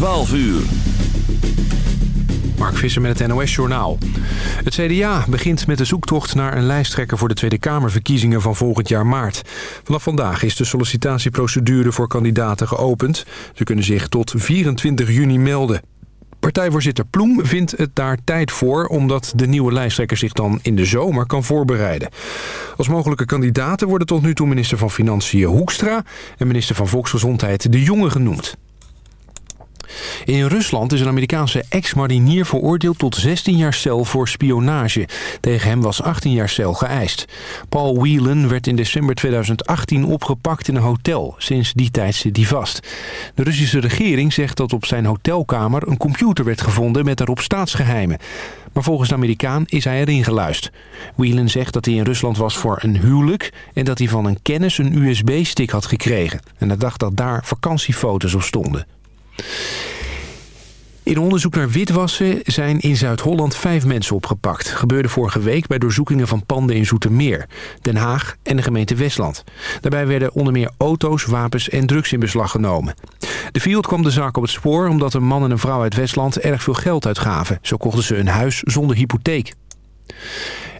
12 uur. Mark Visser met het NOS-journaal. Het CDA begint met de zoektocht naar een lijsttrekker voor de Tweede Kamerverkiezingen van volgend jaar maart. Vanaf vandaag is de sollicitatieprocedure voor kandidaten geopend. Ze kunnen zich tot 24 juni melden. Partijvoorzitter Ploem vindt het daar tijd voor... omdat de nieuwe lijsttrekker zich dan in de zomer kan voorbereiden. Als mogelijke kandidaten worden tot nu toe minister van Financiën Hoekstra... en minister van Volksgezondheid De Jonge genoemd. In Rusland is een Amerikaanse ex-marinier veroordeeld tot 16 jaar cel voor spionage. Tegen hem was 18 jaar cel geëist. Paul Whelan werd in december 2018 opgepakt in een hotel. Sinds die tijd zit hij vast. De Russische regering zegt dat op zijn hotelkamer een computer werd gevonden met daarop staatsgeheimen. Maar volgens de Amerikaan is hij erin geluisterd. Whelan zegt dat hij in Rusland was voor een huwelijk... en dat hij van een kennis een USB-stick had gekregen. En hij dacht dat daar vakantiefoto's op stonden. In onderzoek naar witwassen zijn in Zuid-Holland vijf mensen opgepakt. Gebeurde vorige week bij doorzoekingen van panden in Zoetermeer, Den Haag en de gemeente Westland. Daarbij werden onder meer auto's, wapens en drugs in beslag genomen. De Field kwam de zaak op het spoor omdat een man en een vrouw uit Westland erg veel geld uitgaven. Zo kochten ze een huis zonder hypotheek.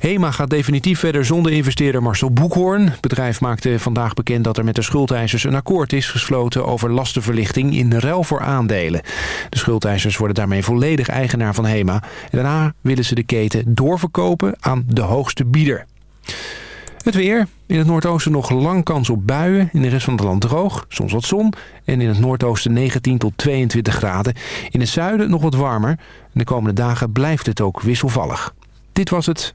HEMA gaat definitief verder zonder investeerder Marcel Boekhoorn. Het bedrijf maakte vandaag bekend dat er met de schuldeisers een akkoord is gesloten over lastenverlichting in ruil voor aandelen. De schuldeisers worden daarmee volledig eigenaar van HEMA. Daarna willen ze de keten doorverkopen aan de hoogste bieder. Het weer. In het noordoosten nog lang kans op buien. In de rest van het land droog, soms wat zon. En in het noordoosten 19 tot 22 graden. In het zuiden nog wat warmer. de komende dagen blijft het ook wisselvallig. Dit was het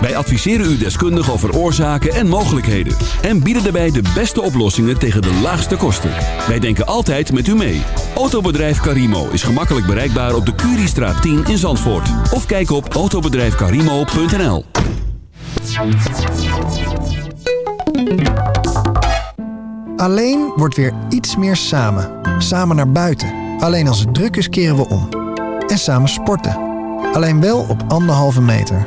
Wij adviseren u deskundig over oorzaken en mogelijkheden. En bieden daarbij de beste oplossingen tegen de laagste kosten. Wij denken altijd met u mee. Autobedrijf Carimo is gemakkelijk bereikbaar op de Curiestraat 10 in Zandvoort. Of kijk op autobedrijfcarimo.nl Alleen wordt weer iets meer samen. Samen naar buiten. Alleen als het druk is keren we om. En samen sporten. Alleen wel op anderhalve meter.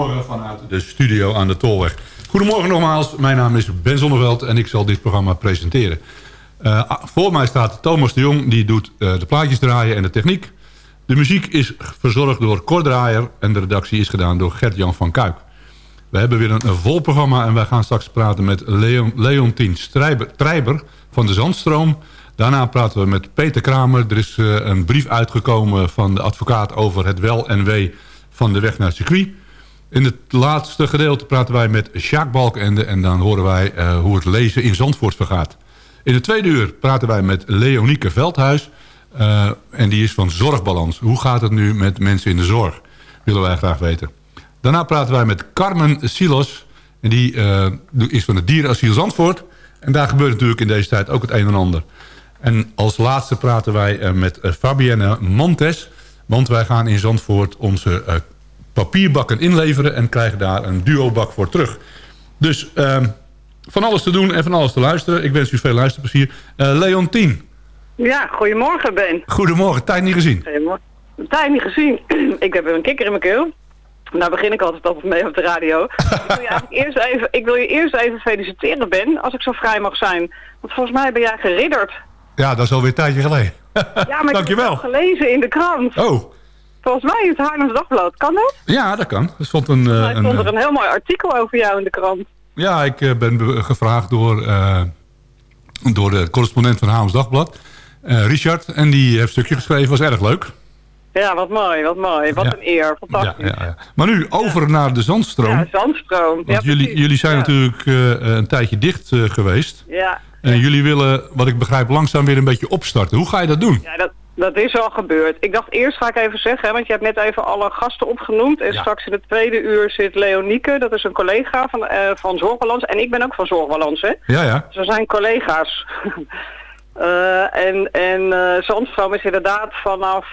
Goedemorgen vanuit de studio aan de Tolweg. Goedemorgen nogmaals, mijn naam is Ben Zonneveld en ik zal dit programma presenteren. Uh, voor mij staat Thomas de Jong, die doet uh, de plaatjes draaien en de techniek. De muziek is verzorgd door Cor Draaier en de redactie is gedaan door Gert-Jan van Kuik. We hebben weer een, een, vol programma en wij gaan straks praten met Leon, Leontien Trijber van de Zandstroom. Daarna praten we met Peter Kramer. Er is uh, een brief uitgekomen van de advocaat over het wel en wee van de weg naar circuit. In het laatste gedeelte praten wij met Sjaak Balkende... en dan horen wij uh, hoe het lezen in Zandvoort vergaat. In het tweede uur praten wij met Leonieke Veldhuis... Uh, en die is van Zorgbalans. Hoe gaat het nu met mensen in de zorg? Willen wij graag weten. Daarna praten wij met Carmen Silos... en die uh, is van het dierenasiel Zandvoort... en daar gebeurt natuurlijk in deze tijd ook het een en ander. En als laatste praten wij met Fabienne Montes... want wij gaan in Zandvoort onze papierbakken inleveren... en krijgen daar een duobak voor terug. Dus uh, van alles te doen en van alles te luisteren. Ik wens u veel luisterplezier. Uh, Leontien. Ja, goedemorgen Ben. Goedemorgen, tijd niet gezien. Goedemorgen. Tijd niet gezien. ik heb een kikker in mijn keel. Daar begin ik altijd op mee op de radio. ik, wil je eerst even, ik wil je eerst even feliciteren Ben, als ik zo vrij mag zijn. Want volgens mij ben jij geridderd. Ja, dat is alweer een tijdje geleden. ja, maar ik heb het gelezen in de krant. Oh. Volgens mij is het Haarlems Dagblad. Kan dat? Ja, dat kan. Er stond een... Er stond er een heel mooi artikel over jou in de krant. Ja, ik uh, ben gevraagd door, uh, door de correspondent van Haarlems Dagblad, uh, Richard. En die heeft een stukje geschreven, was erg leuk. Ja, wat mooi, wat mooi. Wat ja. een eer, fantastisch. Ja, ja, maar nu over naar de Zandstroom. Ja, Zandstroom. Want jullie, jullie zijn natuurlijk een tijdje dicht geweest. Ja. En jullie willen, wat ik begrijp, langzaam weer een beetje opstarten. Hoe ga je dat doen? Ja, dat, dat is al gebeurd. Ik dacht eerst ga ik even zeggen, want je hebt net even alle gasten opgenoemd. En ja. straks in het tweede uur zit Leonieke, dat is een collega van, uh, van Zorgbalans. En ik ben ook van Zorgbalans, hè? Ja, ja. Dus we zijn collega's. uh, en en uh, Zandstroom is inderdaad vanaf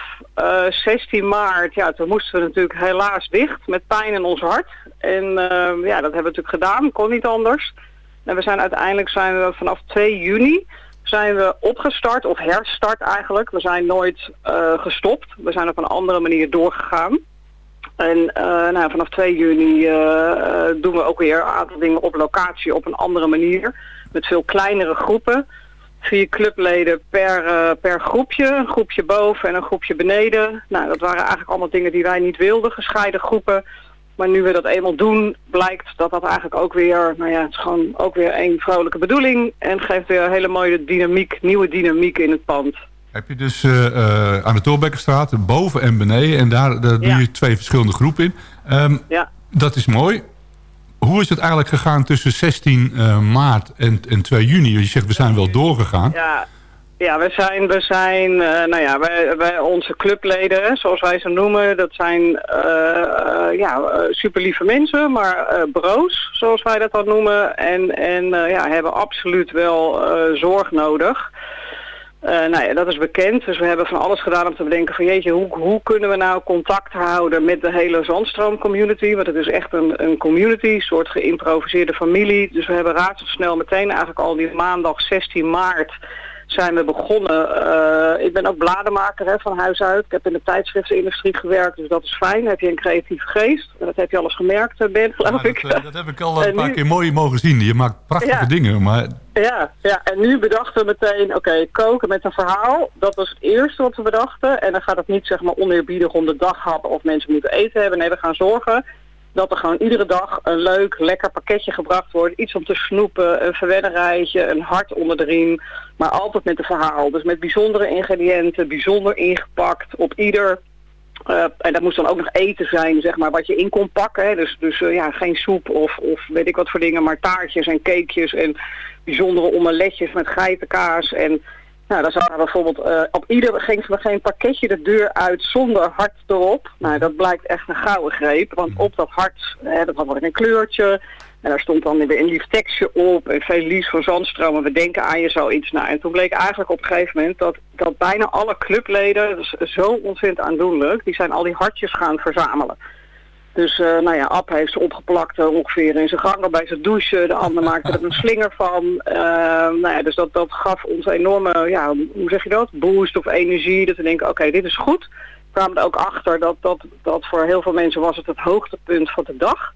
16 maart, ja, toen moesten we natuurlijk helaas dicht met pijn in ons hart. En ja, dat hebben we natuurlijk gedaan, kon niet anders. En we zijn uiteindelijk zijn we vanaf 2 juni zijn we opgestart, of herstart eigenlijk. We zijn nooit uh, gestopt. We zijn op een andere manier doorgegaan. En uh, nou, vanaf 2 juni uh, doen we ook weer een aantal dingen op locatie op een andere manier. Met veel kleinere groepen. Vier clubleden per, per groepje. Een groepje boven en een groepje beneden. Nou, dat waren eigenlijk allemaal dingen die wij niet wilden. Gescheiden groepen. Maar nu we dat eenmaal doen, blijkt dat dat eigenlijk ook weer, nou ja, het is gewoon ook weer één vrolijke bedoeling. En geeft weer een hele mooie dynamiek, nieuwe dynamiek in het pand. Heb je dus uh, uh, aan de Tolbekkenstraat, boven en beneden, en daar, daar doe je twee verschillende groepen in. Ehm, Ja. Dat is mooi. Hoe is het eigenlijk gegaan tussen 16 uh, maart en, en 2 juni? Je zegt, we zijn wel doorgegaan. Ja, ja we zijn, we zijn uh, nou ja, wij, wij, onze clubleden, zoals wij ze noemen, dat zijn uh, ja, super lieve mensen, maar broos, zoals wij dat dan noemen. En, en ja, hebben absoluut wel zorg nodig. Uh, nou ja, dat is bekend. Dus we hebben van alles gedaan om te bedenken van jeetje, hoe, hoe kunnen we nou contact houden met de hele Zandstroom community? Want het is echt een, een community, een soort geïmproviseerde familie. Dus we hebben razendsnel meteen eigenlijk al die maandag 16 maart zijn we begonnen. Uh, ik ben ook blademaker hè, van huis uit. Ik heb in de tijdschriftenindustrie gewerkt, dus dat is fijn. Heb je een creatieve geest. Dat heb je alles gemerkt, Ben, geloof ja, ik. Dat, dat, heb ik al een paar nu... keer mooi mogen zien. Je maakt prachtige ja. dingen, maar... Ja, ja, en nu bedachten we meteen, oké, okay, koken met een verhaal. Dat was het eerste wat we bedachten. En dan gaat het niet zeg maar oneerbiedig om de dag hebben of mensen moeten eten hebben. Nee, we gaan zorgen dat er gewoon iedere dag een leuk, lekker pakketje gebracht wordt. Iets om te snoepen, een verwennerijtje, een hart onder de riem. Maar altijd met een verhaal. Dus met bijzondere ingrediënten, bijzonder ingepakt op ieder... Uh, en dat moest dan ook nog eten zijn, zeg maar, wat je in kon pakken. Dus, dus uh, ja, geen soep of, of weet ik wat voor dingen, maar taartjes en cakejes en bijzondere omeletjes met geitenkaas. En nou, zat er bijvoorbeeld, uh, op ieder ging geen pakketje de deur uit zonder hart erop. Nou, dat blijkt echt een gouden greep, want op dat hart, hè, dat had wel een kleurtje. En daar stond dan weer een lief tekstje op en van Zandstroom en we denken aan je zoiets. Nou, en toen bleek eigenlijk op een gegeven moment dat, dat bijna alle clubleden, zo ontzettend aandoenlijk, die zijn al die hartjes gaan verzamelen. Dus uh, nou ja, Ab heeft ze opgeplakt uh, ongeveer in zijn gangen bij zijn douche. De ander maakte er een slinger van. Uh, nou ja, dus dat, dat gaf ons enorme, ja, hoe zeg je dat, boost of energie. Dat we denken, oké, okay, dit is goed. kwamen er ook achter dat, dat, dat voor heel veel mensen was het het hoogtepunt van de dag.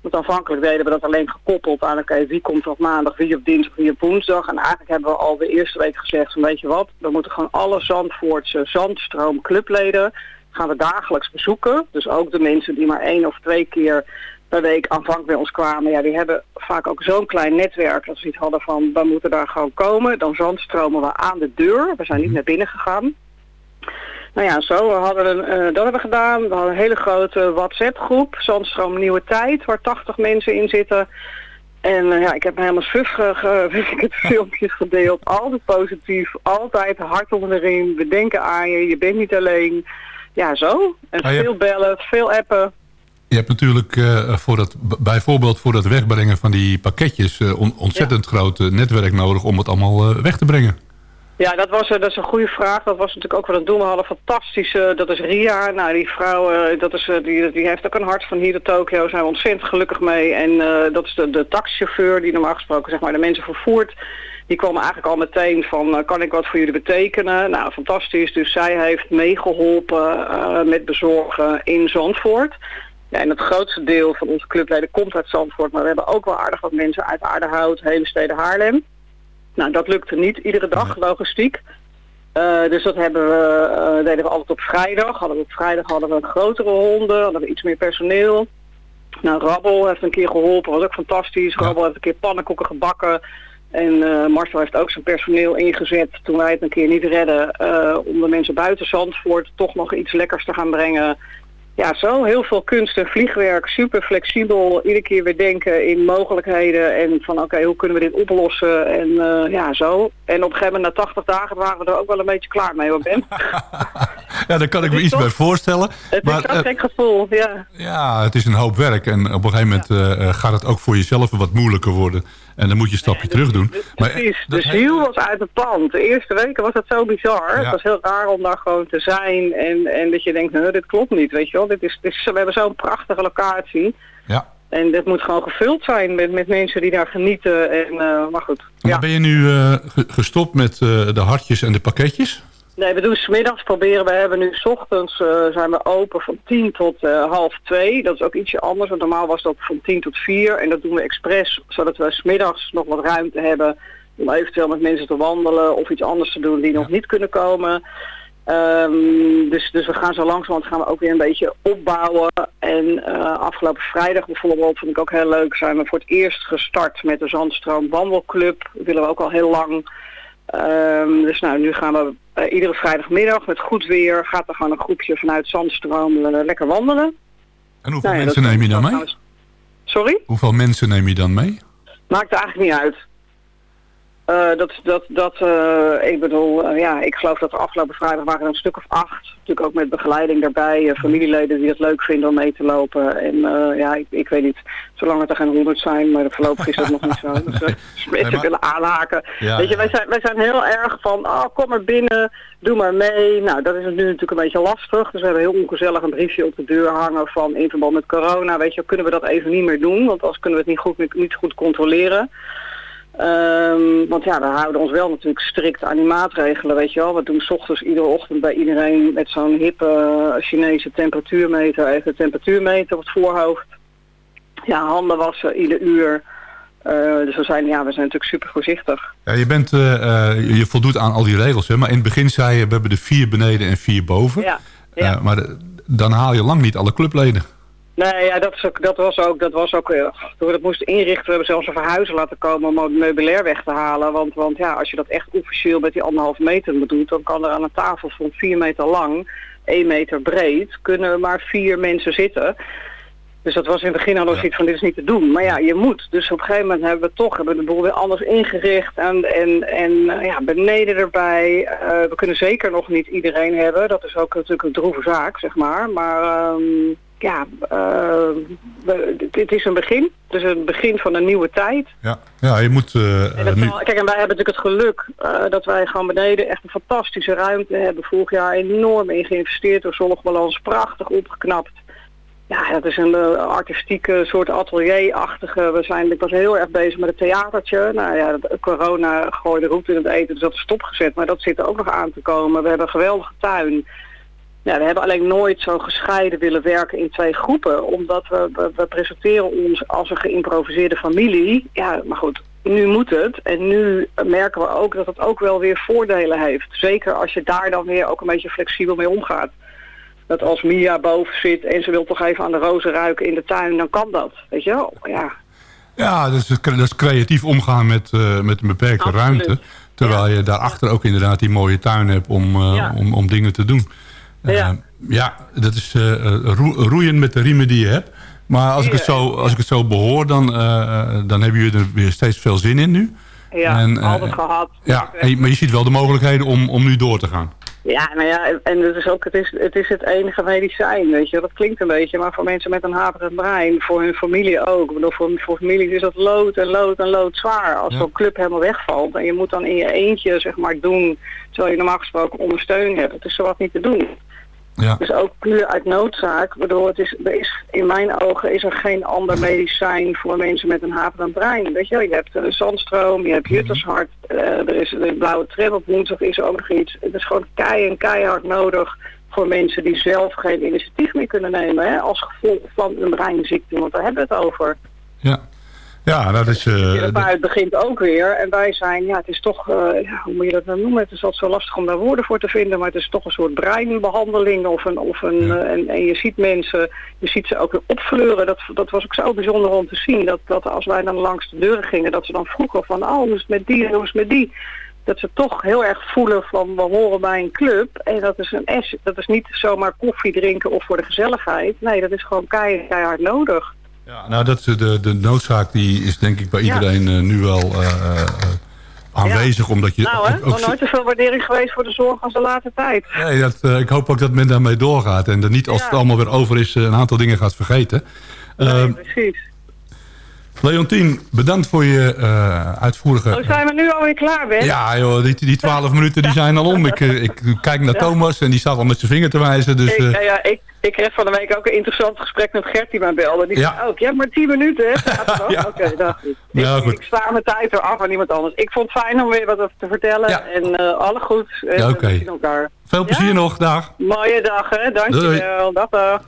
Want aanvankelijk deden we dat alleen gekoppeld aan, oké, wie komt op maandag, wie op dinsdag, wie op woensdag. En eigenlijk hebben we al de eerste week gezegd, van, weet je wat, we moeten gewoon alle Zandvoortse Zandstroom clubleden gaan we dagelijks bezoeken. Dus ook de mensen die maar één of twee keer per week aanvankelijk bij ons kwamen, ja, die hebben vaak ook zo'n klein netwerk dat ze iets hadden van, we moeten daar gewoon komen. Dan zandstromen we aan de deur. We zijn niet naar binnen gegaan. Nou ja, zo we hadden eh, dat hebben we gedaan. We hadden een hele grote WhatsApp-groep, Zandstroom Nieuwe Tijd, waar 80 mensen in zitten. En eh, ja, ik heb me helemaal ik het, filmpjes gedeeld. Altijd positief, altijd hart onder de riem. We denken aan je, je bent niet alleen. Ja, zo. En Ah, veel bellen, veel appen. Je hebt natuurlijk eh, voor dat, bijvoorbeeld voor het wegbrengen van die pakketjes... eh, on- ontzettend groot eh, netwerk nodig om het allemaal weg te brengen. Ja, dat, was, dat is een goede vraag. Dat was natuurlijk ook wat aan het doen. We hadden een fantastische, dat is Ria. Nou, die vrouw, dat is, die, die heeft ook een hart van hier tot Tokio. Daar zijn we ontzettend gelukkig mee. En dat is de, de taxichauffeur die normaal gesproken zeg maar, de mensen vervoert. Die kwam eigenlijk al meteen van, eh, kan ik wat voor jullie betekenen? Nou, fantastisch. Dus zij heeft meegeholpen eh, met bezorgen in Zandvoort. Ja, en het grootste deel van onze clubleden komt uit Zandvoort. Maar we hebben ook wel aardig wat mensen uit Aardehout, Heemstede, Haarlem. Nou, dat lukte niet iedere dag, logistiek. Eh, dus dat hebben we, eh, deden we altijd op vrijdag. Hadden we op vrijdag hadden we grotere honden, hadden we iets meer personeel. Nou, Rabbel heeft een keer geholpen, was ook fantastisch. Rabbel heeft een keer pannenkoeken gebakken. En eh, Marcel heeft ook zijn personeel ingezet toen wij het een keer niet redden. eh, om de mensen buiten Zandvoort toch nog iets lekkers te gaan brengen. Ja, zo heel veel kunst en vliegwerk, super flexibel. Iedere keer weer denken in mogelijkheden en van oké, hoe kunnen we dit oplossen? En eh, ja, zo. En op een gegeven moment na 80 dagen waren we er ook wel een beetje klaar mee, hoor Ben. Ja, daar kan ik me iets toch- bij voorstellen. Het Maar, is eh, gek gevoel, ja. ja, het is een hoop werk. En op een gegeven moment gaat het ook voor jezelf wat moeilijker worden. En dan moet je een stapje terug doen. Maar, Precies, dat de ziel was uit het pand. De eerste weken was dat zo bizar. Het was heel raar om daar gewoon te zijn. En, en dat je denkt, "Huh, dit klopt niet, weet je wel. Dit is, dit is, we hebben zo'n prachtige locatie. Ja. En dit moet gewoon gevuld zijn met, met mensen die daar genieten. En, eh, maar goed, Maar ja. ben je nu eh, ge- gestopt met eh, de hartjes en de pakketjes? Nee, we doen smiddags proberen. We hebben nu 's ochtends eh, zijn we open van 10 tot eh, half 2. Dat is ook ietsje anders, want normaal was dat van 10 tot 4. En dat doen we expres, zodat we smiddags nog wat ruimte hebben om eventueel met mensen te wandelen of iets anders te doen die nog niet kunnen komen. Ehm, dus, dus we gaan zo langzamerhand gaan we ook weer een beetje opbouwen. En eh, afgelopen vrijdag bijvoorbeeld, vond ik ook heel leuk, zijn we voor het eerst gestart met de Zandstroom Wandelclub. Dat willen we ook al heel lang. Ehm, dus nou, nu gaan we eh, iedere vrijdagmiddag met goed weer, gaat er gewoon een groepje vanuit Zandstroom eh, lekker wandelen. En hoeveel Nou ja, mensen neem je dan mee? Sorry? Hoeveel mensen neem je dan mee? Maakt er eigenlijk niet uit. Eh, dat, dat, dat, eh, ik bedoel, eh, ja, ik geloof dat er afgelopen vrijdag waren er een stuk of acht. Natuurlijk ook met begeleiding daarbij, familieleden die het leuk vinden om mee te lopen. En ja, ik, ik weet niet, zolang het er geen honderd zijn, maar voorlopig is dat nog niet zo. Dus als mensen maar- willen aanhaken. Ja, weet je, wij zijn, wij zijn heel erg van, oh, kom maar binnen, doe maar mee. Nou, dat is nu natuurlijk een beetje lastig. Dus we hebben heel ongezellig een briefje op de deur hangen van in verband met corona. Weet je, kunnen we dat even niet meer doen, want anders kunnen we het niet goed, niet goed controleren. Ehm, want ja, we houden ons wel natuurlijk strikt aan die maatregelen, weet je wel. We doen 's ochtends iedere ochtend bij iedereen met zo'n hippe eh, Chinese temperatuurmeter even de temperatuur meten op het voorhoofd. Ja, handen wassen ieder uur. Eh, dus we zijn, ja, we zijn natuurlijk super voorzichtig. Ja, je, bent, eh, je voldoet aan al die regels. Hè? Maar in het begin zei je, we hebben er vier beneden en vier boven. Ja, ja. Maar de- dan haal je lang niet alle clubleden. Nee, ja, dat, is ook, dat was ook, dat was ook, eh, toen we dat moesten inrichten, we hebben zelfs een verhuizer laten komen om het meubilair weg te halen. Want, want ja, als je dat echt officieel met die anderhalve meter doen, dan kan er aan een tafel van vier meter lang, één meter breed, kunnen er maar vier mensen zitten. Dus dat was in het begin al Ja. zoiets van dit is niet te doen. Maar ja, je moet. Dus op een gegeven moment hebben we toch hebben we de boel weer anders ingericht. En, en, en eh, ja, beneden erbij. Eh, we kunnen zeker nog niet iedereen hebben. Dat is ook natuurlijk een droeve zaak, zeg maar. Maar ehm, ja, eh, we- dit is een begin. Het is een begin van een nieuwe tijd. Ja, ja je moet eh, En dat nu... zal- kijk, en wij hebben natuurlijk het geluk eh, dat wij gewoon beneden echt een fantastische ruimte hebben. Vorig jaar enorm in geïnvesteerd door Zorgbalans. Prachtig opgeknapt. Ja, dat is een eh, artistieke soort atelier-achtige. We zijn, ik was heel erg bezig met het theatertje. Nou ja, dat- corona gooide roet in het eten, dus dat is stopgezet. Maar dat zit er ook nog aan te komen. We hebben een geweldige tuin. Ja, we hebben alleen nooit zo gescheiden willen werken in twee groepen. Omdat we, we, we presenteren ons als een geïmproviseerde familie. Ja, maar goed, nu moet het. En nu merken we ook dat het ook wel weer voordelen heeft. Zeker als je daar dan weer ook een beetje flexibel mee omgaat. Dat als Mia boven zit en ze wil toch even aan de rozen ruiken in de tuin, dan kan dat. Weet je wel? Ja, Ja, is, dat is creatief omgaan met, eh, met een beperkte Absoluut. ruimte. Terwijl je daarachter ook inderdaad die mooie tuin hebt om, eh, Ja. om, om dingen te doen. Eh, Ja. ja, dat is eh, roe- roeien met de riemen die je hebt. Maar als ik het zo, als ik het zo behoor, dan, eh, eh, dan hebben jullie er weer steeds veel zin in nu. ja En, eh, altijd gehad. Ja, en maar je ziet wel de mogelijkheden om, om nu door te gaan. Ja, nou ja, en het is ook het, is, het is het enige medicijn, weet je. Dat klinkt een beetje, maar voor mensen met een haperend brein, voor hun familie ook. Ik bedoel, voor, voor families is dat lood en lood en lood zwaar. Als Ja. zo'n club helemaal wegvalt en je moet dan in je eentje, zeg maar, doen, terwijl je normaal gesproken ondersteuning hebt. Het is zowat niet te doen. Ja. Dus ook puur uit noodzaak. Waardoor het is, er is, in mijn ogen is er geen ander medicijn voor mensen met een haperend brein. Weet je, wel, je hebt uh, zandstroom, je hebt juttershart, eh, er is de blauwe tram op woensdag is er ook nog iets. Het is gewoon kei en keihard nodig voor mensen die zelf geen initiatief meer kunnen nemen. Hè, als gevolg van een breinziekte, want daar hebben we het over. Ja, ja dat is... eh, Het het begint ook weer. En wij zijn, ja, het is toch, eh, hoe moet je dat nou noemen? Het is altijd zo lastig om daar woorden voor te vinden. Maar het is toch een soort breinbehandeling. Of een, of een, Ja. eh, en, en je ziet mensen, je ziet ze ook weer opfleuren. Dat, dat was ook zo bijzonder om te zien. Dat, dat als wij dan langs de deuren gingen, dat ze dan vroegen van, oh, hoe is het met die en hoe is het met die? Dat ze toch heel erg voelen van, we horen bij een club. En dat is, een S, dat is niet zomaar koffie drinken of voor de gezelligheid. Nee, dat is gewoon keihard, keihard nodig. Ja, nou, dat, de, de noodzaak die is denk ik bij Ja. iedereen eh, nu wel eh, eh, aanwezig. Omdat je Nou hè, ook, ook nog nooit zoveel waardering geweest voor de zorg als de laatste tijd. Nee, dat, ik hoop ook dat men daarmee doorgaat. En dat niet als Ja. het allemaal weer over is een aantal dingen gaat vergeten. Nee, Eh, precies. Leontien, bedankt voor je uitvoerige... Oh, zijn we nu alweer klaar, Ben? Ja joh, die, die twaalf minuten die zijn al om. Ik, ik kijk naar Thomas en die staat al met zijn vinger te wijzen. Dus, Ik, ja, ja, ik, ik kreeg van de week ook een interessant gesprek met Gert die mij belde. Die Ja. zei ook, je hebt maar tien minuten, hè? Ja. Oké, dag. Ja, ik, goed. ik sta mijn tijd eraf aan iemand anders. Ik vond het fijn om weer wat te vertellen. Ja. En eh alle goed. En Ja, we oké. zien elkaar. veel plezier nog, dag. Mooie dag, hè? Dankjewel. Dag, dag.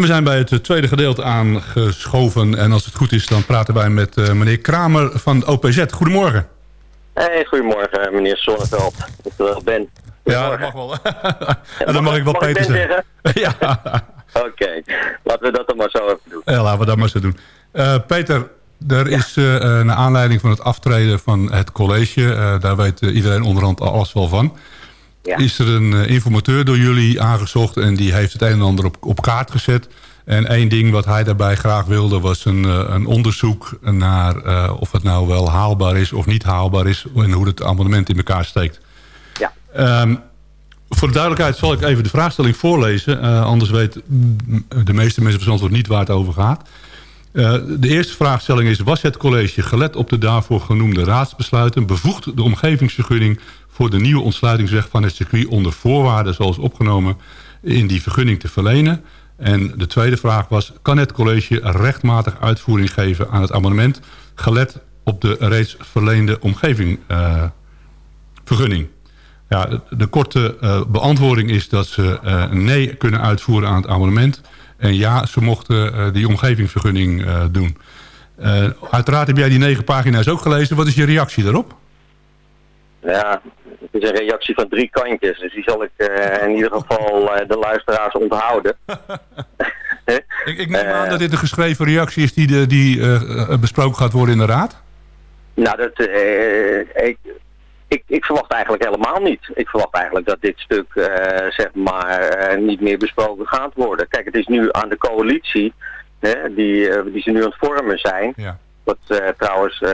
En we zijn bij het tweede gedeelte aangeschoven. En als het goed is, dan praten wij met eh, meneer Kramer van OPZ. Goedemorgen. Hey, goedemorgen meneer Zonneveld. Oftewel Ben. Ja, dat mag wel. en dan mag ik wel Mag ik Peter zeggen. ja. Oké, laten we dat dan maar zo even doen. ja, laten we dat maar zo doen. Eh, Peter, er is eh, naar aanleiding van het aftreden van het college... daar weet iedereen onderhand alles wel van... Ja. is er een eh, informateur door jullie aangezocht... en die heeft het een en ander op, op kaart gezet... En één ding wat hij daarbij graag wilde was een, eh, een onderzoek naar eh, of het nou wel haalbaar is of niet haalbaar is en hoe het amendement in elkaar steekt. Ja. Ehm, voor de duidelijkheid zal ik even de vraagstelling voorlezen. anders weet mm, de meeste mensen Zandvoort niet waar het over gaat. Eh, de eerste vraagstelling is... was het college gelet op de daarvoor genoemde raadsbesluiten... bevoegd de omgevingsvergunning voor de nieuwe ontsluitingsweg van het circuit... onder voorwaarden zoals opgenomen in die vergunning te verlenen... En de tweede vraag was... kan het college rechtmatig uitvoering geven aan het amendement... gelet op de reeds verleende omgevingvergunning? ja, de, korte eh, beantwoording is dat ze eh, nee kunnen uitvoeren aan het amendement... en ja, ze mochten eh, die omgevingsvergunning eh, doen. Eh, uiteraard heb jij die negen pagina's ook gelezen. Wat is je reactie daarop? Ja, het is een reactie van drie kantjes, dus die zal ik eh, in ieder geval eh, de luisteraars onthouden. Ik, ik neem aan dat dit een geschreven reactie is die, de, die eh, besproken gaat worden in de raad. Nou, dat, eh, ik, ik, ik verwacht eigenlijk helemaal niet. Ik verwacht eigenlijk dat dit stuk eh, zeg maar eh, niet meer besproken gaat worden. Kijk, het is nu aan de coalitie, hè, die, eh, die ze nu aan het vormen zijn. Ja. Wat eh, trouwens eh,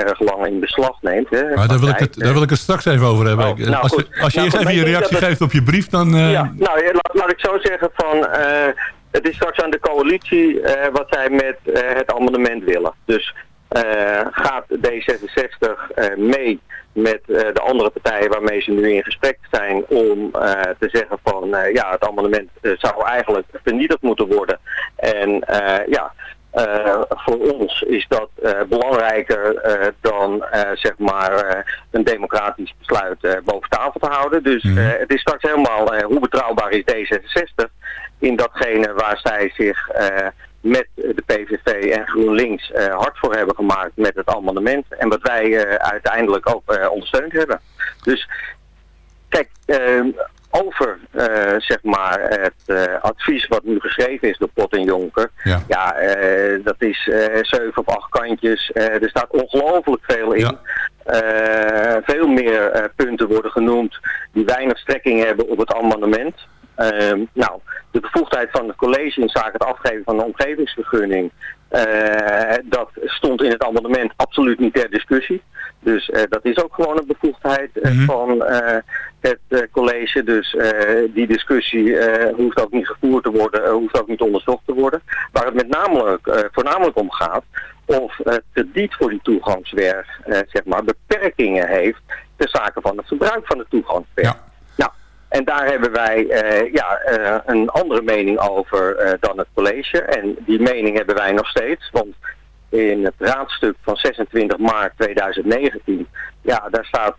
erg lang in beslag neemt. Hè, Maar daar wil, ik het, daar wil ik het straks even over hebben. Oh, nou als, je, als je Nou eerst goed, even je reactie het- geeft op je brief, dan... eh, Ja, nou, laat, laat ik zo zeggen van, eh, het is straks aan de coalitie eh, wat zij met eh, het amendement willen. Dus eh, gaat D66 eh, mee met eh, de andere partijen waarmee ze nu in gesprek zijn om eh, te zeggen van, eh, ja, het amendement eh, zou eigenlijk vernietigd moeten worden. En eh, ja, eh, voor ons is dat eh, belangrijker eh, dan zeg maar een democratisch besluit boven tafel te houden. Dus eh, het is straks helemaal hoe betrouwbaar is D66 in datgene waar zij zich met de PVV en GroenLinks hard voor hebben gemaakt met het amendement. En wat wij uiteindelijk ook ondersteund hebben. Dus kijk, over eh, zeg maar het eh, advies wat nu geschreven is door Pot en Jonker. Ja. eh, dat is zeven of acht kantjes. Er staat ongelooflijk veel in. Veel meer punten worden genoemd die weinig strekking hebben op het amendement. Nou, de bevoegdheid van het college in zaken het afgeven van de omgevingsvergunning, dat stond in het amendement absoluut niet ter discussie. Dus eh, dat is ook gewoon een bevoegdheid eh, van eh, het eh, college. Dus eh, die discussie eh, hoeft ook niet gevoerd te worden, eh, hoeft ook niet onderzocht te worden. Waar het met namelijk, eh, voornamelijk om gaat, of het krediet voor die toegangsweg eh, zeg maar, beperkingen heeft ter zake van het gebruik van de toegangsweg. Nou, en daar hebben wij eh, ja, eh, een andere mening over eh, dan het college. En die mening hebben wij nog steeds. Want in het raadstuk van 26 maart 2019, ja, daar staat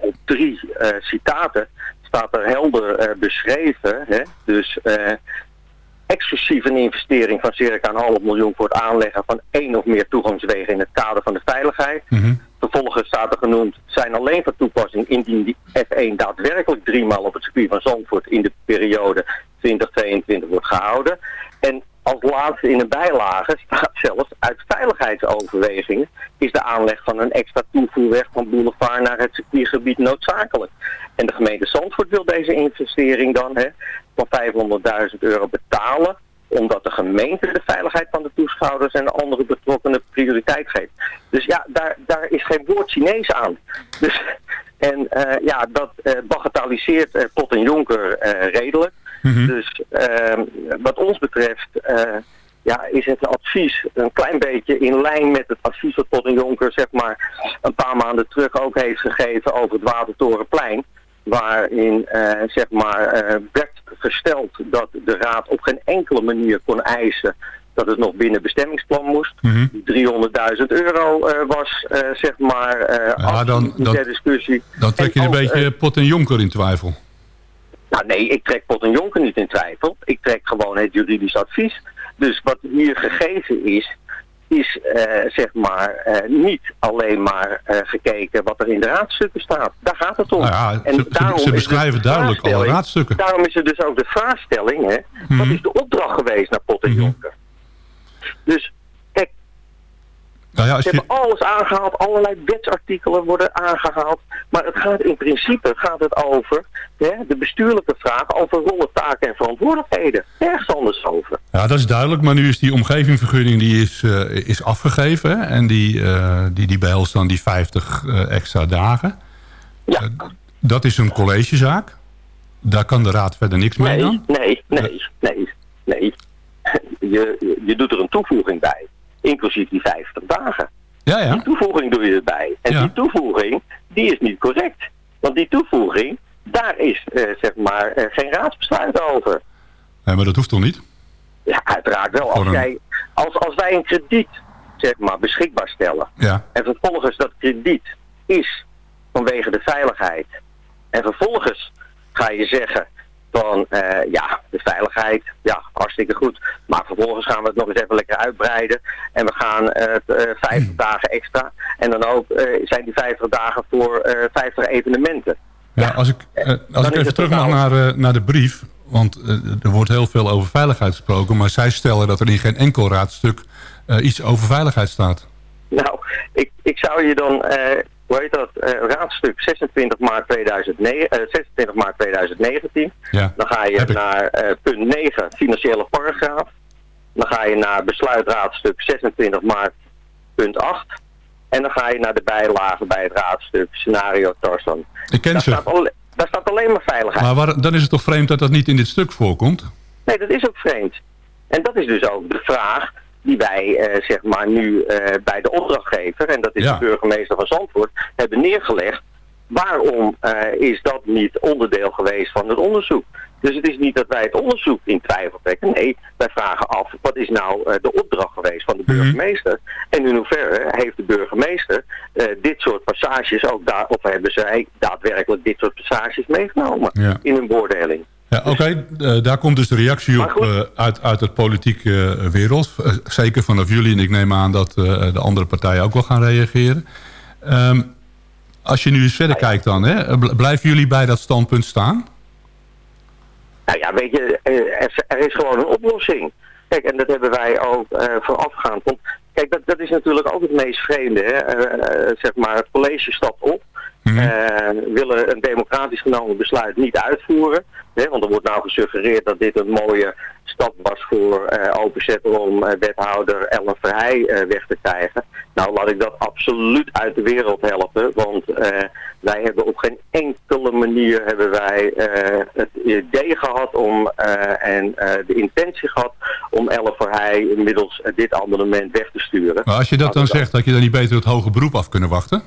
op drie citaten, staat er helder beschreven. Hè? Dus exclusief een investering van circa een half miljoen voor het aanleggen van één of meer toegangswegen in het kader van de veiligheid. Vervolgens staat er genoemd, zijn alleen van toepassing indien die F1 daadwerkelijk driemaal op het circuit van Zandvoort in de periode 2022 wordt gehouden. En als laatste in een bijlage staat zelfs uit veiligheidsoverwegingen is de aanleg van een extra toevoerweg van Boulevard naar het circuitgebied noodzakelijk. En de gemeente Zandvoort wil deze investering dan hè, van 500.000 euro betalen omdat de gemeente de veiligheid van de toeschouwers en de andere betrokkenen prioriteit geeft. Dus ja, daar, daar is geen woord Chinees aan. Dus, en eh, ja, dat eh bagatelliseert eh, Pot en Jonker redelijk. Dus ehm, wat ons betreft ja, is het advies een klein beetje in lijn met het advies wat Pot en Jonker zeg maar, een paar maanden terug ook heeft gegeven over het Watertorenplein. Waarin eh, zeg maar, eh, werd gesteld dat de raad op geen enkele manier kon eisen dat het nog binnen bestemmingsplan moest. Die 300.000 euro eh, was zeg maar Ja, dan- ter discussie. Dan trek je En een ook, beetje pot en jonker in twijfel. Nou nee, ik trek Pot en Jonker niet in twijfel. Ik trek gewoon het juridisch advies. Dus wat hier gegeven is, is eh, zeg maar eh, niet alleen maar eh, gekeken wat er in de raadstukken staat. Daar gaat het om. Nou ja, en ze- daarom ze beschrijven de duidelijk alle raadstukken. Daarom is er dus ook de vraagstelling, hè, wat is de opdracht geweest naar Pot en Mhm. Jonker? Dus Nou ja, als ze je, hebben alles aangehaald, allerlei wetsartikelen worden aangehaald. Maar het gaat in principe gaat het over hè, de bestuurlijke vraag over rollen, taken en verantwoordelijkheden. Nergens anders over. ja, dat is duidelijk. Maar nu is die omgevingvergunning die is, eh, is afgegeven. hè, En die, eh, die, die behelst dan die 50 eh, extra dagen. Ja. Dat is een collegezaak. Daar kan de raad verder niks mee Nee, dan. nee, nee, nee, nee. Je, je doet er een toevoeging bij. Inclusief die 50 dagen. Ja, ja. Die toevoeging doe je erbij. En Ja. die toevoeging, die is niet correct. Want die toevoeging, daar is eh, zeg maar eh, geen raadsbesluit over. Nee, maar dat hoeft toch niet? Ja, uiteraard wel. Als, jij, als, als wij een krediet zeg maar, beschikbaar stellen. Ja. En vervolgens dat krediet is vanwege de veiligheid. En vervolgens ga je zeggen van eh, ja, de veiligheid, ja, hartstikke goed. Maar vervolgens gaan we het nog eens even lekker uitbreiden. En we gaan het eh 50 dagen extra. En dan ook eh, zijn die 50 dagen voor eh 50 evenementen. Ja, als ik, eh, als ik even terug mag naar, eh, naar de brief. Want eh, er wordt heel veel over veiligheid gesproken. Maar zij stellen dat er in geen enkel raadstuk eh, iets over veiligheid staat. Nou, ik, ik zou je dan, eh, hoe heet dat, eh, raadstuk 26 maart, 2009, eh, 26 maart 2019. Ja. Dan ga je naar eh, punt 9, financiële paragraaf. Dan ga je naar besluitraadstuk 26 maart, punt 8. En dan ga je naar de bijlage bij het raadstuk scenario Tarzan. Ik ken Daar ze. staat, daar staat alleen maar veiligheid. Maar waar- dan is het toch vreemd dat dat niet in dit stuk voorkomt? Nee, dat is ook vreemd. En dat is dus ook de vraag die wij eh, zeg maar nu eh, bij de opdrachtgever, en dat is Ja. de burgemeester van Zandvoort, hebben neergelegd. Waarom eh, is dat niet onderdeel geweest van het onderzoek? Dus het is niet dat wij het onderzoek in twijfel trekken. Nee, wij vragen af, wat is nou de opdracht geweest van de Mhm. burgemeester? En in hoeverre heeft de burgemeester dit soort passages ook daar, of hebben zij daadwerkelijk dit soort passages meegenomen Ja. in hun beoordeling? Ja, oké. eh, daar komt dus de reactie op eh, uit, uit het politieke eh, wereld. Zeker vanaf jullie. En ik neem aan dat de andere partijen ook wel gaan reageren. Ehm, als je nu eens verder kijkt dan. Hè, bl- blijven jullie bij dat standpunt staan? Nou ja, weet je, er, er is gewoon een oplossing. Kijk, en dat hebben wij ook voorafgaand. Want kijk, dat, dat is natuurlijk ook het meest vreemde. Hè? Zeg maar, het college stapt op. Mhm. eh, willen een democratisch genomen besluit niet uitvoeren. Hè? Want er wordt nou gesuggereerd dat dit een mooie stap was voor eh openzetten om eh, wethouder Ellen Verheij weg te krijgen. Nou, laat ik dat absoluut uit de wereld helpen. Want wij hebben op geen enkele manier hebben wij het idee gehad om en de intentie gehad om Ellen Verheij middels dit amendement weg te sturen. Maar als je dat dan zegt, dat je dan niet beter het hoge beroep af kunnen wachten?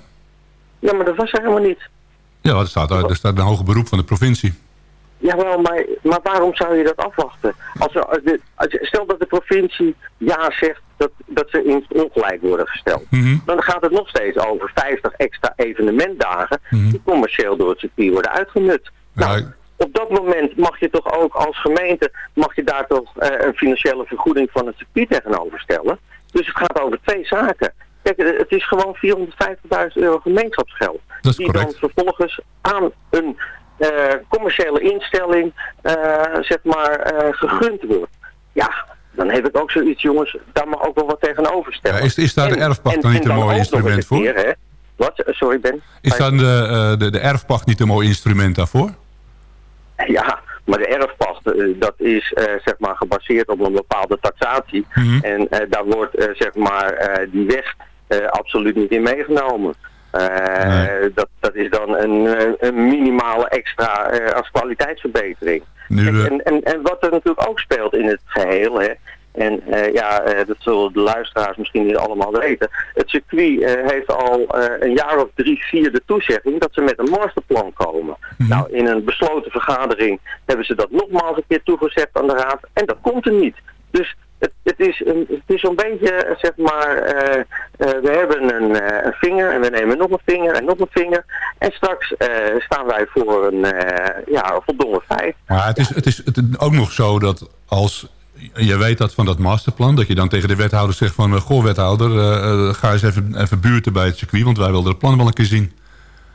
Ja, maar dat was er helemaal niet. Ja, er staat, er staat een hoger beroep van de provincie. Jawel, maar, maar waarom zou je dat afwachten? Als er, als de, als- stel dat de provincie ja zegt dat, dat ze in ongelijk worden gesteld. Mhm. Dan gaat het nog steeds over 50 extra evenementdagen Mhm. die commercieel door het circuit worden uitgenut. Nou, op dat moment mag je toch ook als gemeente, mag je daar toch eh, een financiële vergoeding van het circuit tegenover stellen. Dus het gaat over twee zaken. Kijk, het is gewoon 450.000 euro gemeenschapsgeld. Dat is die correct. dan vervolgens aan een eh, commerciële instelling, eh, zeg maar, eh, gegund wordt. Ja, dan heb ik ook zoiets, jongens, daar mag ook wel wat tegenover stellen. Ja, is- is daar de erfpacht dan niet een mooi instrument voor? keer, hè. Wat? Sorry, Ben? Is dan de, de, de erfpacht niet een mooi instrument daarvoor? Ja, maar de erfpacht, dat is zeg maar gebaseerd op een bepaalde taxatie. Mhm. En daar wordt zeg maar die weg absoluut niet in meegenomen. Eh, Nee. dat, dat is dan een, eh, een minimale extra eh, als kwaliteitsverbetering. Nu, eh, en, en, en wat er natuurlijk ook speelt in het geheel, hè, en eh, ja, eh, dat zullen de luisteraars misschien niet allemaal weten. Het circuit eh, heeft al eh, een jaar of drie, vier de toezegging dat ze met een masterplan komen. Mhm. Nou, in een besloten vergadering hebben ze dat nogmaals een keer toegezegd aan de raad en dat komt er niet. Dus het, het is, een, het is zo'n beetje, zeg maar, eh, eh, we hebben een, eh, een vinger en we nemen nog een vinger en nog een vinger. En straks staan wij voor een ja, voldongen feit. Maar het is, het is het is ook nog zo dat als je weet dat van dat masterplan... dat je dan tegen de wethouder zegt van... goh, wethouder, ga eens even, even buurten bij het circuit... want wij wilden het plan wel een keer zien.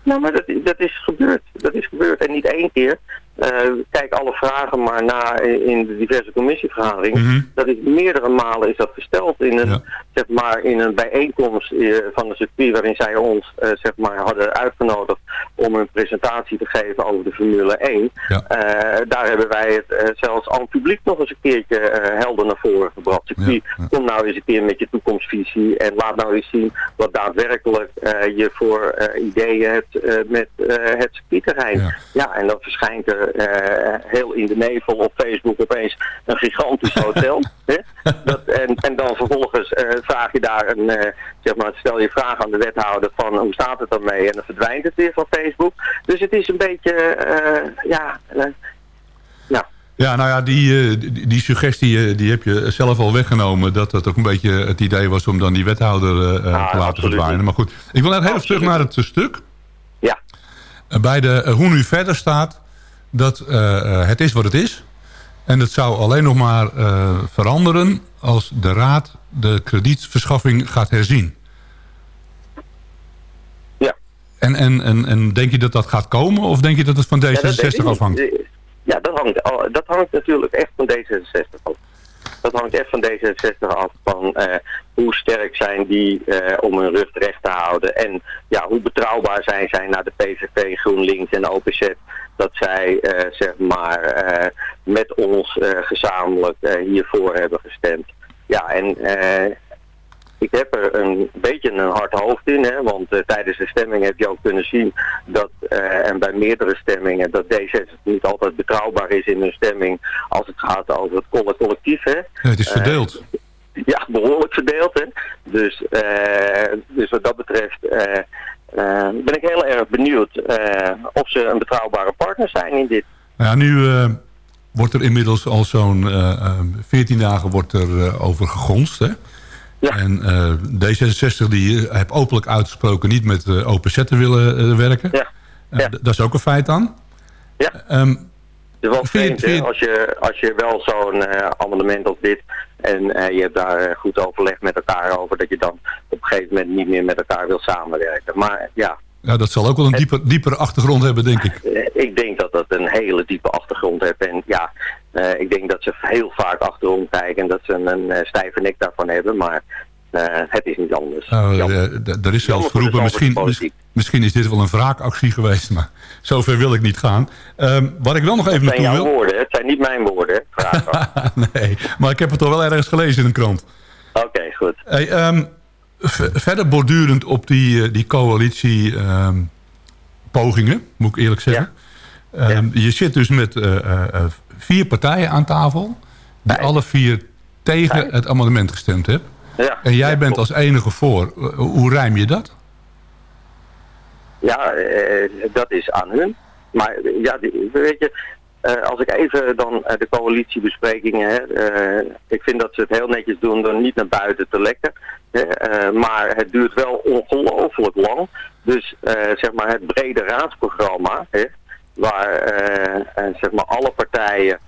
Nou, maar dat, dat is gebeurd. Dat is gebeurd. En niet één keer. Eh, kijk alle vragen maar na in de diverse commissievergaderingen. Mhm. Dat is meerdere malen is dat gesteld in een, zeg maar, in een bijeenkomst eh, van de circuit waarin zij ons eh, zeg maar, hadden uitgenodigd om een presentatie te geven over de Formule 1. Ja. Eh, daar hebben wij het zelfs aan het publiek nog eens een keertje helder naar voren gebracht. Circuit, kom nou eens een keer met je toekomstvisie en laat nou eens zien wat daadwerkelijk je voor ideeën hebt met het circuitterrein. Ja. en dan verschijnt er heel in de nevel op Facebook opeens een gigantisch hotel. hè? Dat, en, en dan vervolgens eh, vraag je daar een, eh, zeg maar, stel je vraag aan de wethouder van hoe staat het ermee en dan verdwijnt het weer van Facebook. Dus het is een beetje, eh, ja, eh, ja. Ja, nou ja, die, eh, die, die suggestie eh, die heb je zelf al weggenomen... dat het ook een beetje het idee was om dan die wethouder eh, eh, te laten verdwijnen. Maar goed, ik wil net heel even terug naar het eh, stuk. Ja. Eh, bij de, eh, hoe nu verder staat dat eh, eh, het is wat het is. En het zou alleen nog maar eh, veranderen als de raad de kredietverschaffing gaat herzien. Ja. En, en, en, en denk je dat dat gaat komen of denk je dat het van Ja, dat weet ik D66 niet. afhangt? Ja, dat hangt, dat hangt natuurlijk echt van D66 af. Dat hangt echt van D66 af van eh, hoe sterk zijn die eh, om hun rug recht te houden. En ja, hoe betrouwbaar zijn zij naar de PVV, GroenLinks en OPZ. Dat zij eh, zeg maar met ons gezamenlijk hiervoor hebben gestemd. Ja, en ik heb er een beetje een hard hoofd in, hè, want eh, tijdens de stemming heb je ook kunnen zien dat, eh, en bij meerdere stemmingen, dat D66 niet altijd betrouwbaar is in hun stemming als het gaat over het colle- collectief. Hè. Ja, het is Eh, verdeeld. ja, behoorlijk verdeeld. Hè. Dus, dus wat dat betreft ben ik heel erg benieuwd of ze een betrouwbare partner zijn in dit. Nou ja, nu wordt er inmiddels al zo'n eh, 14 dagen wordt er, over gegonst. Hè? En eh, D66 die eh, heeft openlijk uitgesproken niet met eh OPZ te willen werken. Eh, d- Dat is ook een feit dan. Ja. Ehm, Het is wel vreemd hè, als, je, als je wel zo'n amendement als dit en je hebt daar goed overleg met elkaar over dat je dan op een gegeven moment niet meer met elkaar wil samenwerken. Maar ja, ja, dat zal ook wel een dieper, diepere achtergrond hebben, denk ik. ik denk dat dat een hele diepe achtergrond heeft en ja, eh, ik denk dat ze heel vaak achterom kijken en dat ze een eh, stijve nek daarvan hebben, maar eh, het is niet anders. Nou, er is zelfs de geroepen, misschien, misschien is dit wel een wraakactie geweest. Maar zover wil ik niet gaan. Ehm, wat ik wel nog even Het zijn naartoe jouw wil... woorden, het zijn niet mijn woorden. nee, maar ik heb het toch wel ergens gelezen in een krant. Oké, goed. Hey, ehm, verder bordurend op die, die coalitie ehm, pogingen, moet ik eerlijk zeggen. Je zit dus met vier partijen aan tafel... die alle vier tegen het amendement gestemd hebben. Ja, en jij ja, bent klopt. als enige voor. Eh, Hoe rijm je dat? Ja, eh, dat is aan hun. Maar eh, ja, weet je, als ik even dan de coalitiebesprekingen, hè, ik vind dat ze het heel netjes doen door niet naar buiten te lekken. hè, maar het duurt wel ongelooflijk lang. Dus zeg maar het brede raadsprogramma, hè, waar eh, eh, zeg maar alle partijen,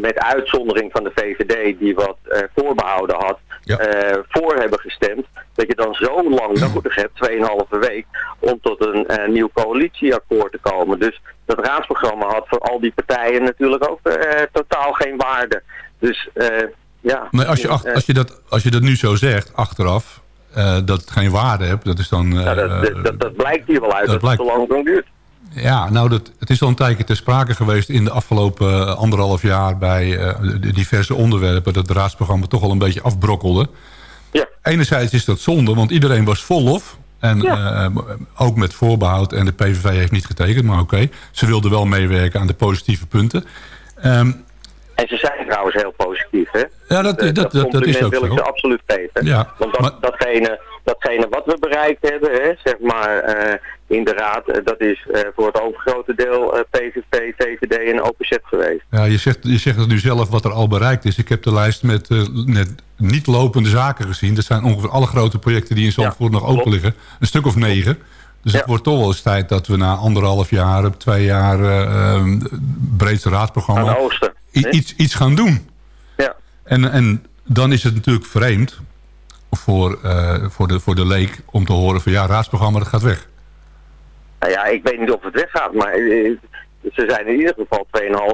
met uitzondering van de VVD die wat eh, voorbehouden had, voor hebben gestemd. Dat je dan zo lang nodig hebt, 2,5 week, om tot een nieuw coalitieakkoord te komen. Dus dat raadsprogramma had voor al die partijen natuurlijk ook totaal geen waarde. Dus ja. Nee, als, je, eh, als, je dat, als je dat nu zo zegt, achteraf... dat het geen waarde hebt, dat is dan... eh, dat, dat, dat, dat blijkt hier wel uit dat dat, het blijkt. zo lang duurt. Ja, nou, dat, het is al een tijdje ter sprake geweest in de afgelopen eh, anderhalf jaar bij eh, de diverse onderwerpen dat het raadsprogramma toch al een beetje afbrokkelde. Ja. Enerzijds is dat zonde, want iedereen was vol lof. En eh, ook met voorbehoud en de PVV heeft niet getekend, maar oké. Ze wilden wel meewerken aan de positieve punten. Ehm, En ze zijn trouwens heel positief, hè? Ja, dat- Eh, dat- dat- dat is ook wil ik ze absoluut geven. Ja, Want dat, datgene, datgene wat we bereikt hebben, hè, zeg maar, eh, in de raad, eh, dat is voor het overgrote deel PVV, VVD en OPZ geweest. Ja, je zegt, je zegt het nu zelf wat er al bereikt is. Ik heb de lijst met, met niet lopende zaken gezien. Dat zijn ongeveer alle grote projecten die in Zandvoort nog open liggen. Een stuk of negen. Dus het wordt toch wel eens tijd dat we na anderhalf jaar, twee jaar uh, uh, breedste raadsprogramma... Aan de oosten. Iets, iets gaan doen. Ja. En, en dan is het natuurlijk vreemd voor, uh, voor, de, voor de leek om te horen van ja, raadsprogramma dat gaat weg. Nou ja, ik weet niet of het weggaat, maar eh, ze zijn in ieder geval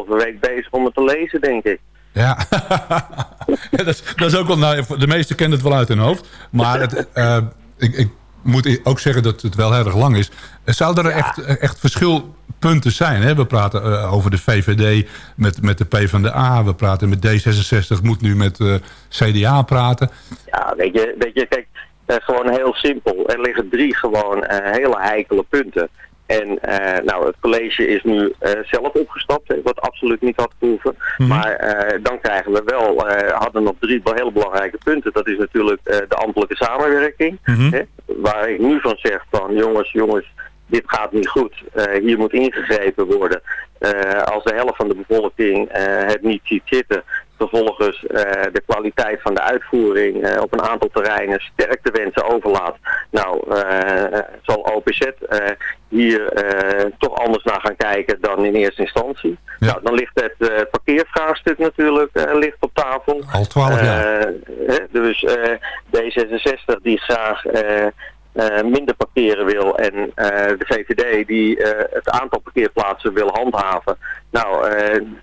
2,5 week bezig om het te lezen, denk ik. Ja, ja dat, is, dat is ook wel, nou, de meesten kennen het wel uit hun hoofd. Maar het, uh, ik, ik moet ook zeggen dat het wel heel erg lang is. Zou er ja. echt, echt verschilpunten zijn? Hè? We praten uh, over de VVD met, met de PvdA. We praten met D66, moet nu met uh, CDA praten. Ja, weet je, weet je kijk, uh, gewoon heel simpel. Er liggen drie gewoon hele heikele punten. En uh, nou, het college is nu uh, zelf opgestapt, wat absoluut niet had gehoeven. Mm -hmm. Maar uh, dan krijgen we wel, hadden nog drie hele belangrijke punten. Dat is natuurlijk de ambtelijke samenwerking. Mm -hmm. hè, waar ik nu van zeg van jongens, jongens, dit gaat niet goed. hier moet ingegrepen worden. als de helft van de bevolking het niet ziet zitten, vervolgens uh, de kwaliteit van de uitvoering uh, op een aantal terreinen sterk de wensen overlaat. Nou, uh, zal OPZ hier toch anders naar gaan kijken dan in eerste instantie. Ja. Nou, dan ligt het parkeervraagstuk natuurlijk ligt op tafel. Al twaalf jaar. dus D66 die graag minder parkeren wil en uh, de VVD die uh, het aantal parkeerplaatsen wil handhaven. Nou,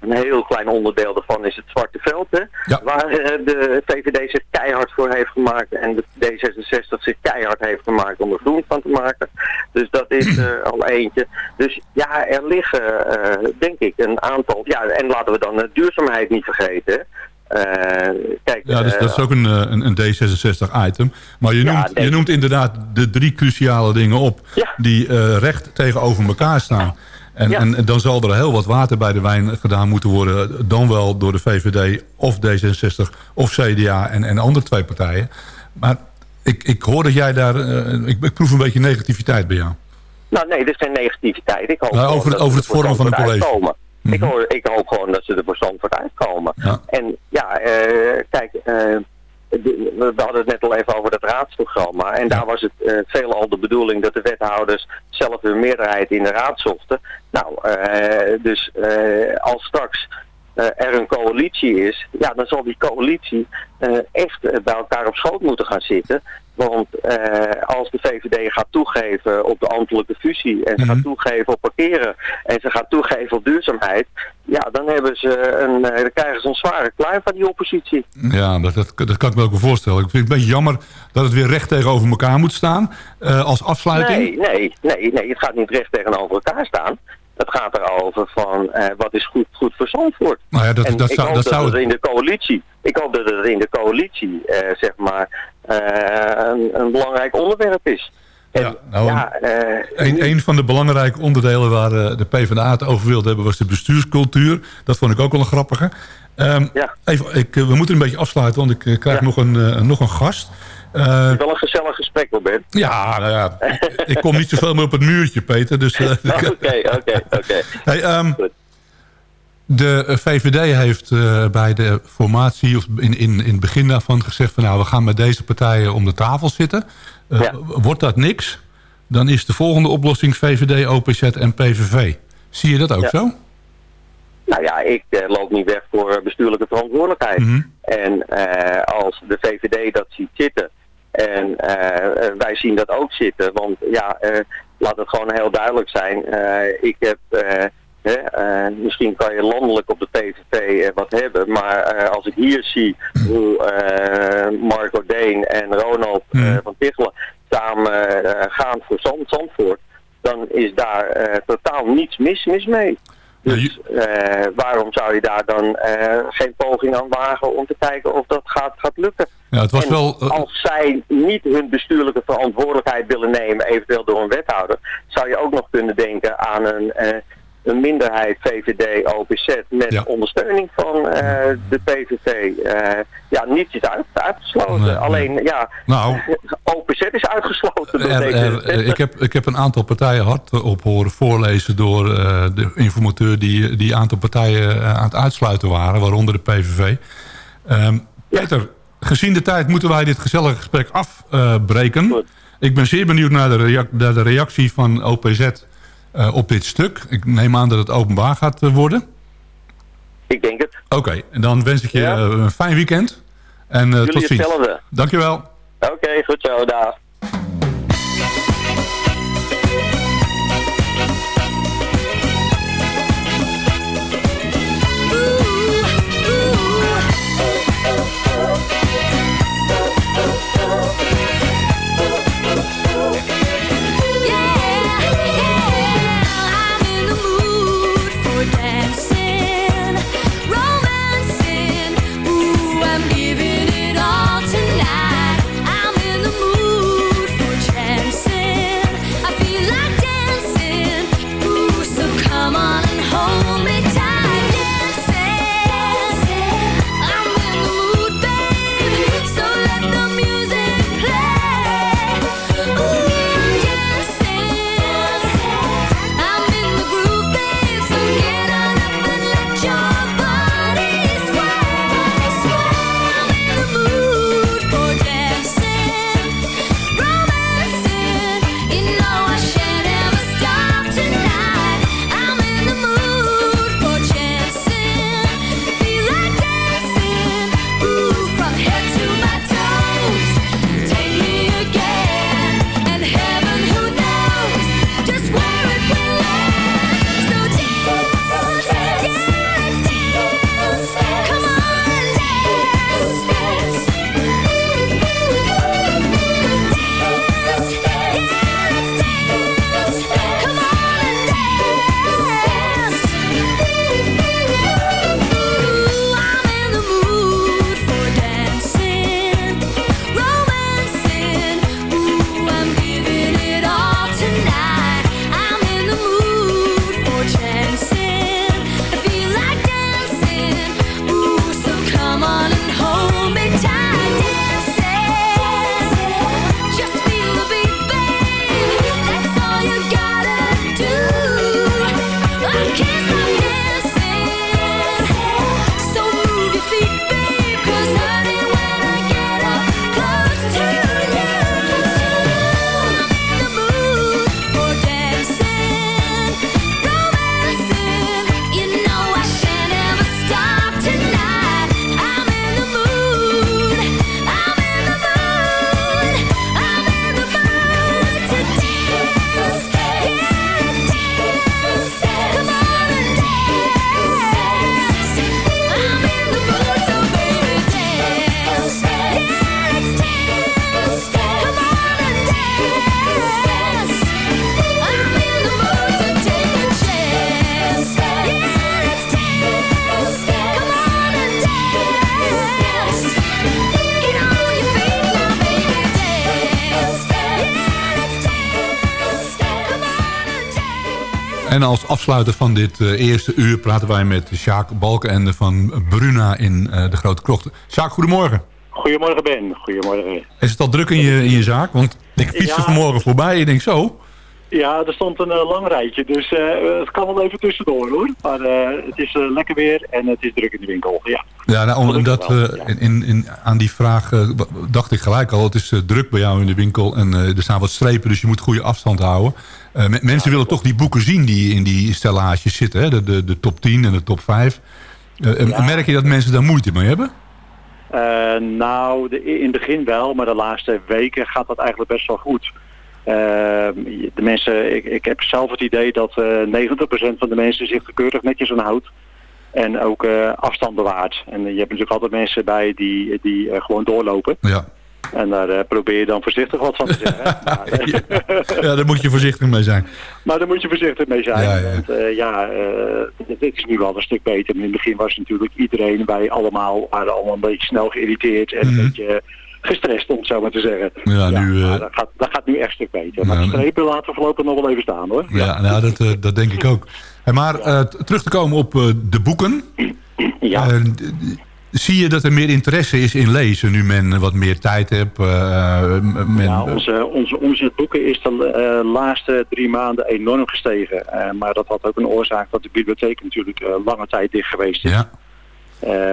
een heel klein onderdeel daarvan is het Zwarte Veld, hè, ja. waar de VVD zich keihard voor heeft gemaakt en de D66 zich keihard heeft gemaakt om er groen van te maken. Dus dat is al eentje. Dus ja, er liggen denk ik een aantal, ja, en laten we dan duurzaamheid niet vergeten, kijk, ja, dus, dat is ook een, een, een D66-item. Maar je noemt, ja, je noemt inderdaad de drie cruciale dingen op... Ja. die recht tegenover elkaar staan. En, ja. en dan zal er heel wat water bij de wijn gedaan moeten worden... dan wel door de VVD of D66 of CDA en, en andere twee partijen. Maar ik, ik hoor dat jij daar... Uh, ik, ik proef een beetje negativiteit bij jou. Nou nee, dit is geen negativiteit. Ik hoop nou, over, het, over het vormen van een college. Uitkomen. Mm -hmm. ik, hoor, ik hoop gewoon dat ze er voor Zandvoort uitkomen. Ja. En ja, uh, kijk, uh, we hadden het net al even over het raadsprogramma. En daar was het uh, veelal de bedoeling dat de wethouders zelf hun meerderheid in de raad zochten. Nou, dus als straks er een coalitie is, ja, dan zal die coalitie echt bij elkaar op schoot moeten gaan zitten. Want als de VVD gaat toegeven op de ambtelijke fusie en ze mm -hmm. gaat toegeven op parkeren en ze gaat toegeven op duurzaamheid, ja, dan hebben ze een, dan krijgen ze een zware kluif van die oppositie. Ja, dat, dat, dat kan ik me ook wel voorstellen. Ik vind het een beetje jammer dat het weer recht tegenover elkaar moet staan uh, als afsluiting. Nee, nee, nee, nee, het gaat niet recht tegenover elkaar staan. Het gaat erover van uh, wat is goed, goed voor Zandvoort. Nou ja, dat, en dat ik zou, hoop dat dat zou het in de coalitie, ik hoop dat het in de coalitie, uh, zeg maar, uh, een, een, belangrijk onderwerp is. En, ja, nou, ja een, een van de belangrijke onderdelen waar de PvdA het over wilde hebben was de bestuurscultuur. Dat vond ik ook wel een grappige. Um, ja. even, ik, we moeten een beetje afsluiten, want ik krijg nog, een, nog een gast. Uh, het is wel een gezellig gesprek, Robert. Ja, nou ja, ik kom niet zoveel meer op het muurtje, Peter. Dus, Oké, oké, oké. De VVD heeft uh, bij de formatie, of in, in, in het begin daarvan gezegd... van nou, we gaan met deze partijen om de tafel zitten. Uh, ja. Wordt dat niks, dan is de volgende oplossing VVD, OPZ en PVV. Zie je dat ook ja. zo? Nou ja, ik uh, loop niet weg voor bestuurlijke verantwoordelijkheid. Mm -hmm. En als de VVD dat ziet zitten... En uh, wij zien dat ook zitten, want ja, uh, laat het gewoon heel duidelijk zijn. Ik heb, hè, misschien kan je landelijk op de PVV wat hebben, maar als ik hier zie hoe Marco Deen en Ronald mm. van Tichelen samen gaan voor Zand, Zandvoort, dan is daar totaal niets mis, mis mee. Dus uh, waarom zou je daar dan uh, geen poging aan wagen om te kijken of dat gaat, gaat lukken? Ja, het was en wel, uh... als zij niet hun bestuurlijke verantwoordelijkheid willen nemen, eventueel door een wethouder, zou je ook nog kunnen denken aan een een minderheid VVD, OPZ met Ja. ondersteuning van eh, de PVV. eh, ja, niets is uit, uitgesloten. Nee, nee. Alleen, ja, Nou. OPZ is uitgesloten. door Er- er- D66. ik, heb, ik heb een aantal partijen hard op horen voorlezen door eh, de informateur die die aantal partijen aan het uitsluiten waren, waaronder de PVV. Ehm, Peter, gezien de tijd moeten wij dit gezellige gesprek afbreken. ik ben zeer benieuwd naar de, reac- naar de reactie van OPZ eh, op dit stuk. Ik neem aan dat het openbaar gaat eh, worden. Ik denk het. Oké, en dan wens ik je Ja. eh, een fijn weekend. En tot ziens. hetzelfde. Dankjewel. Oké, goed zo, dag. En als afsluiter van dit eh, eerste uur praten wij met Sjaak Balkenende van Bruna in eh, de Grote Krocht. Sjaak, goedemorgen. Goedemorgen Ben, goedemorgen. Is het al druk in je, in je zaak? Want ik fietste Ja. vanmorgen voorbij en ik denk zo. Ja, er stond een eh, lang rijtje, dus het kan wel even tussendoor hoor. Maar het is lekker weer en het is druk in de winkel, ja. Ja, nou, omdat, in, in, aan die vraag dacht ik gelijk al... het is druk bij jou in de winkel en er staan wat strepen... dus je moet goede afstand houden. Eh, me- mensen willen toch die boeken zien die in die stellages zitten. Hè? De, de, de top 10 en de top 5. Eh, Merk je dat mensen daar moeite mee hebben? Eh, nou, de, in het begin wel, maar de laatste weken gaat dat eigenlijk best wel goed. Eh, de mensen, ik, ik heb zelf het idee dat eh 90% van de mensen zich keurig netjes aan houdt. En ook afstand bewaart. En je hebt natuurlijk altijd mensen bij die, die gewoon doorlopen. Ja. En daar eh, probeer je dan voorzichtig wat van te zeggen. maar, eh, ja, daar moet je voorzichtig mee zijn. Maar daar moet je voorzichtig mee zijn. Ja, ja. Want eh, ja, eh, het, is nu wel een stuk beter. In het begin was natuurlijk iedereen, wij allemaal, waren allemaal een beetje snel geïrriteerd. En Mhm. een beetje gestrest, om het zo maar te zeggen. Ja, nu, dat, gaat, dat gaat nu echt stuk beter. Maar de strepen laten we voorlopig nog wel even staan hoor. Ja, nou, dat, dat denk ik ook. Hey, maar terug te komen op de boeken. Ja. Zie je dat er meer interesse is in lezen nu men wat meer tijd heeft? eh, men, Ja, onze, onze omzet boeken is de eh, laatste drie maanden enorm gestegen. Eh, maar dat had ook een oorzaak dat de bibliotheek natuurlijk lange tijd dicht geweest is. ja.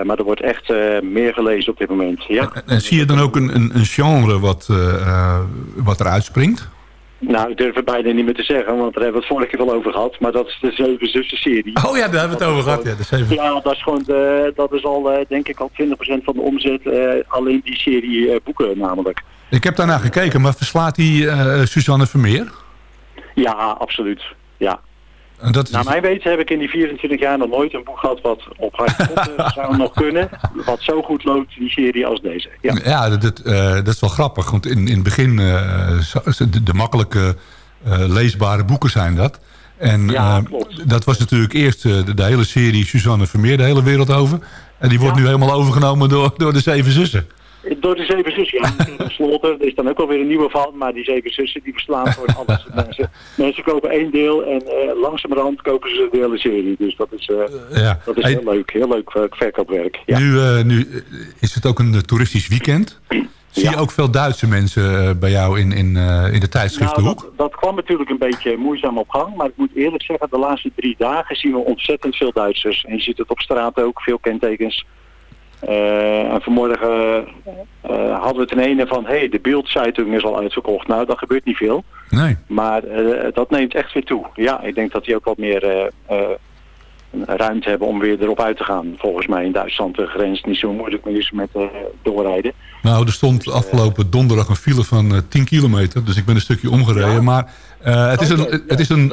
Maar er wordt echt meer gelezen op dit moment. Ja. En zie je dan ook een, een, een genre wat, eh, wat eruit springt? Nou, ik durf het bijna niet meer te zeggen, want daar hebben we het vorige keer wel over gehad. Maar dat is de Zeven Zussen serie. Oh ja, daar hebben we het over gehad. Ja, dat is even... Ja, dat is gewoon, de, dat is al eh, denk ik al 20% van de omzet. eh, alleen die serie eh, boeken namelijk. Ik heb daarna gekeken, maar verslaat die eh, Suzanne Vermeer? Ja, absoluut. Ja. En dat is... Naar mijn weten heb ik in die 24 jaar nog nooit een boek gehad wat op Potter zou nog kunnen. Wat zo goed loopt, die serie, als deze. Ja. Ja, dat, dat, eh, dat is wel grappig. Want in, in het begin, zo- de, de makkelijke eh, leesbare boeken zijn dat. En Ja, dat was natuurlijk eerst de, de hele serie Suzanne Vermeer de hele wereld over. En die wordt nu helemaal overgenomen door, door de Zeven Zussen. Door de Zeven Zussen, ja. Slotter, er is dan ook alweer een nieuwe van. Maar die Zeven Zussen, die verslaan gewoon alles. mensen, mensen kopen één deel en eh, langzamerhand kopen ze de hele serie. Dus dat is, eh, Ja. dat is Hey, heel leuk. Heel leuk eh, verkoopwerk. Ja. nu, eh, nu is het ook een toeristisch weekend. Zie je ook veel Duitse mensen bij jou in, in, in de tijdschriftenhoek? Nou, dat, dat kwam natuurlijk een beetje moeizaam op gang. Maar ik moet eerlijk zeggen, de laatste drie dagen zien we ontzettend veel Duitsers. En je ziet het op straat ook, veel kentekens. Eh, en vanmorgen eh, hadden we in ene van, hé, hey, de Bildzeitung is al uitverkocht. Nou, dat gebeurt niet veel. Nee. Maar eh, dat neemt echt weer toe. Ja, ik denk dat die ook wat meer ruimte hebben om weer erop uit te gaan. Volgens mij in Duitsland de grens niet zo moeilijk meer is met doorrijden. Nou, er stond afgelopen donderdag een file van eh, 10 kilometer. Dus ik ben een stukje omgereden. Maar het, is een, het, is een,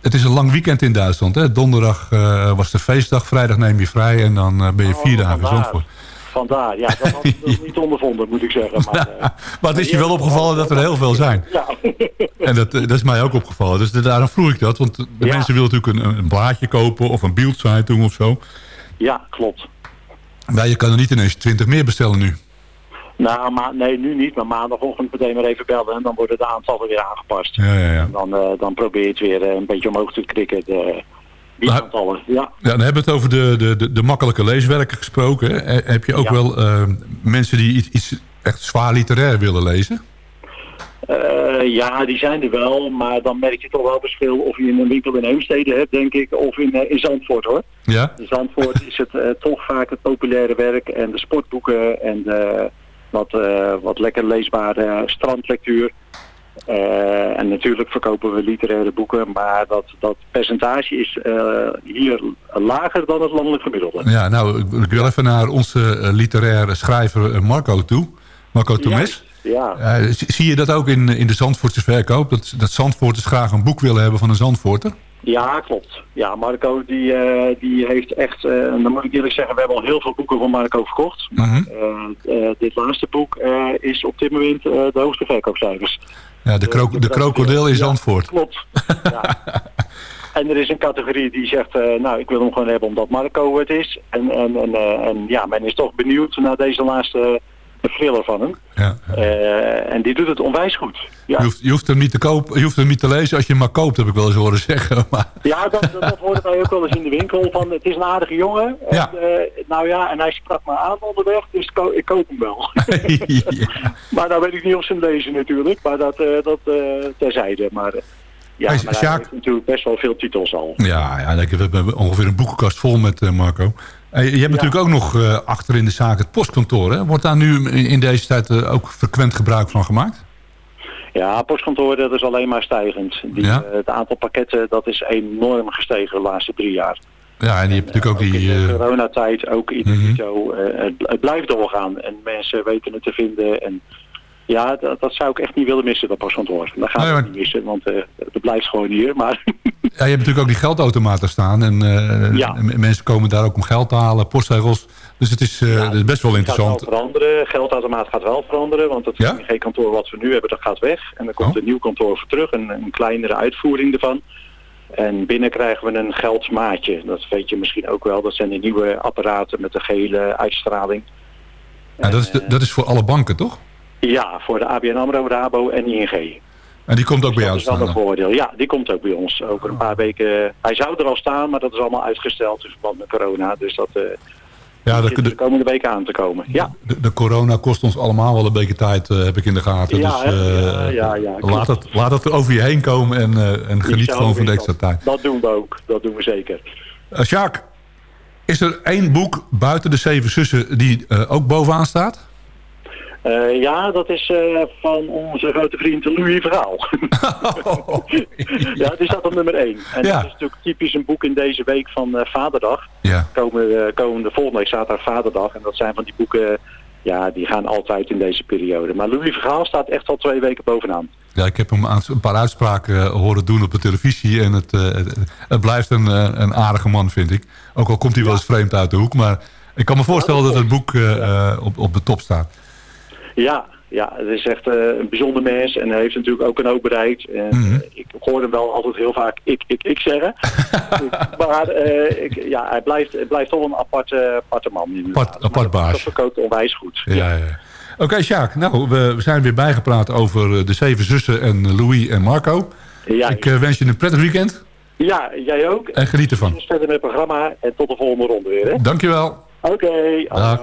het is een lang weekend in Duitsland. Hè? Donderdag eh, was de feestdag, vrijdag neem je vrij en dan eh, ben je vier dagen vandaar. Zandvoort. Vandaar, ja, dat had ik nog niet ondervonden, moet ik zeggen. Maar, eh, Maar het is je wel opgevallen dat er heel veel zijn. ja. En dat, eh, dat is mij ook opgevallen. Dus daarom vroeg ik dat. Want de Ja. mensen willen natuurlijk een, een blaadje kopen of een beeldzeitung of zo. ja, klopt. Maar je kan er niet ineens 20 meer bestellen nu. Nou, maar, nee, nu niet, maar maandagochtend meteen maar even bellen en dan worden de aantallen weer aangepast. Ja, ja, ja. En dan, eh, dan probeer je het weer eh, een beetje omhoog te krikken, de, die aantallen. Ja. Ja, dan hebben we het over de, de, de, de makkelijke leeswerken gesproken. Eh, Heb je ook wel mensen die iets, iets echt zwaar literair willen lezen? Ja, die zijn er wel, maar dan merk je toch wel verschil of je in een winkel in Heemstede hebt, denk ik, of in, in Zandvoort hoor. Ja? In Zandvoort is het toch vaak het populaire werk en de sportboeken en de wat, eh, wat lekker leesbare strandlectuur. Eh, en natuurlijk verkopen we literaire boeken, maar dat, dat percentage is eh, hier lager dan het landelijk gemiddelde. Ja, nou, ik- wil even naar onze literaire schrijver Marco toe. Marco Tomes. Ja, zie zie je dat ook in, in de Zandvoortse verkoop? Dat, dat Zandvoorters graag een boek willen hebben van een Zandvoorter? Ja klopt. Ja, Marco die, eh, die heeft echt, en dan moet ik eerlijk zeggen, we hebben al heel veel boeken van Marco verkocht. Eh, dit laatste boek is op dit moment de hoogste verkoopcijfers. Ja, de, kro de krokodil Ja, Zandvoort. Klopt. Ja. En er is een categorie die zegt, nou ik wil hem gewoon hebben omdat Marco het is. En, en, en, en ja, men is toch benieuwd naar deze laatste eh, thriller van hem. Ja. Eh, en die doet het onwijs goed. Ja, Je, hoeft, je, hoeft hem niet te kopen, je hoeft hem niet te lezen als je hem maar koopt, heb ik wel eens horen zeggen. Maar, ja dat, dat, dat hoorden wij ook wel eens in de winkel. Van, het is een aardige jongen. Ja. En, eh, nou ja, en hij sprak me aan onderweg, dus ko- ik koop hem wel. maar nou weet ik niet of ze hem lezen natuurlijk. Maar dat, eh, dat terzijde. Maar ja, Hey, maar hij heeft natuurlijk best wel veel titels al. ja, ja ik, we hebben ongeveer een boekenkast vol met Marco. Hey, je hebt natuurlijk ook nog eh, achter in de zaak het postkantoor. Hè? Wordt daar nu in, deze tijd eh, ook frequent gebruik van gemaakt? Ja, postkantoor dat is alleen maar stijgend. Die, Ja? eh, het aantal pakketten dat is enorm gestegen de laatste drie jaar. Ja, en je hebt natuurlijk ook in die... de eh, coronatijd ook in zo. eh, het, het blijft doorgaan en mensen weten het te vinden. En ja, dat, dat zou ik echt niet willen missen, dat postkantoor. Dat gaan Nee, we maar- niet missen, want eh het blijft gewoon hier. Maar ja, je hebt natuurlijk ook die geldautomaten staan. En eh, Ja. mensen komen daar ook om geld te halen, postzegels. Dus het is, eh, het is best wel het gaat interessant. wel veranderen. Geldautomaat gaat wel veranderen, want het Ja? kantoor wat we nu hebben, dat gaat weg. En er komt Oh. een nieuw kantoor voor terug, een, een kleinere uitvoering ervan. En binnen krijgen we een geldmaatje. Dat weet je misschien ook wel. Dat zijn die nieuwe apparaten met de gele uitstraling. Ja, dat, is de- dat is voor alle banken, toch? Ja, voor de ABN AMRO, Rabo en ING. En die komt ook bij Dat jou is wel staan. een voordeel. Ja, die komt ook bij ons. Over een paar weken. Hij zou er al staan, maar dat is allemaal uitgesteld in verband met corona. Dus dat eh Ja, de, de de, komende weken aan te komen. Ja, de, de corona kost ons allemaal wel een beetje tijd, eh, heb ik in de gaten. Ja, dus eh, Ja, ja, laat, het, laat het over je heen komen en, en geniet gewoon van de extra dat. tijd. Dat doen we ook. Dat doen we zeker. Uh, Sjaak, is er één boek buiten de Zeven Zussen die ook bovenaan staat? Eh, ja, dat is eh, van onze grote vriend Louis Verhaal. ja, die staat op nummer 1. En Ja. dat is natuurlijk typisch een boek in deze week van eh, Vaderdag. Ja. Komen, komende volgende week zaterdag Vaderdag. En dat zijn van die boeken, ja, die gaan altijd in deze periode. Maar Louis Verhaal staat echt al twee weken bovenaan. Ja, ik heb hem een paar uitspraken horen doen op de televisie. En het, het, blijft een, een aardige man, vind ik. Ook al komt hij wel eens vreemd uit de hoek. Maar ik kan me voorstellen dat het boek op, op de top staat. Ja, ja, het is echt eh, een bijzonder mens en hij heeft natuurlijk ook een hoop bereikt. En, Mhm. eh, ik hoor hem wel altijd heel vaak ik, ik, ik zeggen. maar eh, ik, ja, hij blijft, hij blijft toch een aparte, aparte man. Apart, baas. Dat verkoopt onwijs goed. Ja, ja. ja. Oké, Sjaak. Nou, we, zijn weer bijgepraat over de Zeven Zussen en Louis en Marco. Ja, Ik wens je een prettig weekend ja, jij ook. en geniet ervan. Verder met het programma en tot de volgende ronde weer. hè? Dankjewel. Oké, Dag.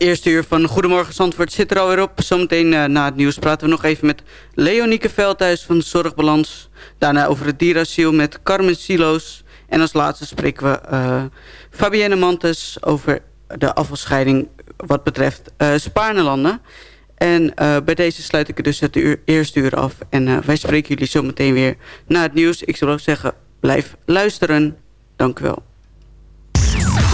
Eerste uur van Goedemorgen Zandvoort zit er alweer op. Zometeen eh, na het nieuws praten we nog even met Leonieke Veldhuis van Zorgbalans. Daarna over het dierasiel met Carmen Silo's. En als laatste spreken we eh Fabienne Mantes over de afvalscheiding wat betreft eh Spaarnelanden. En bij deze sluit ik dus het uur, eerste uur af. En wij spreken jullie zometeen weer na het nieuws. Ik zou ook zeggen, blijf luisteren. Dank u wel.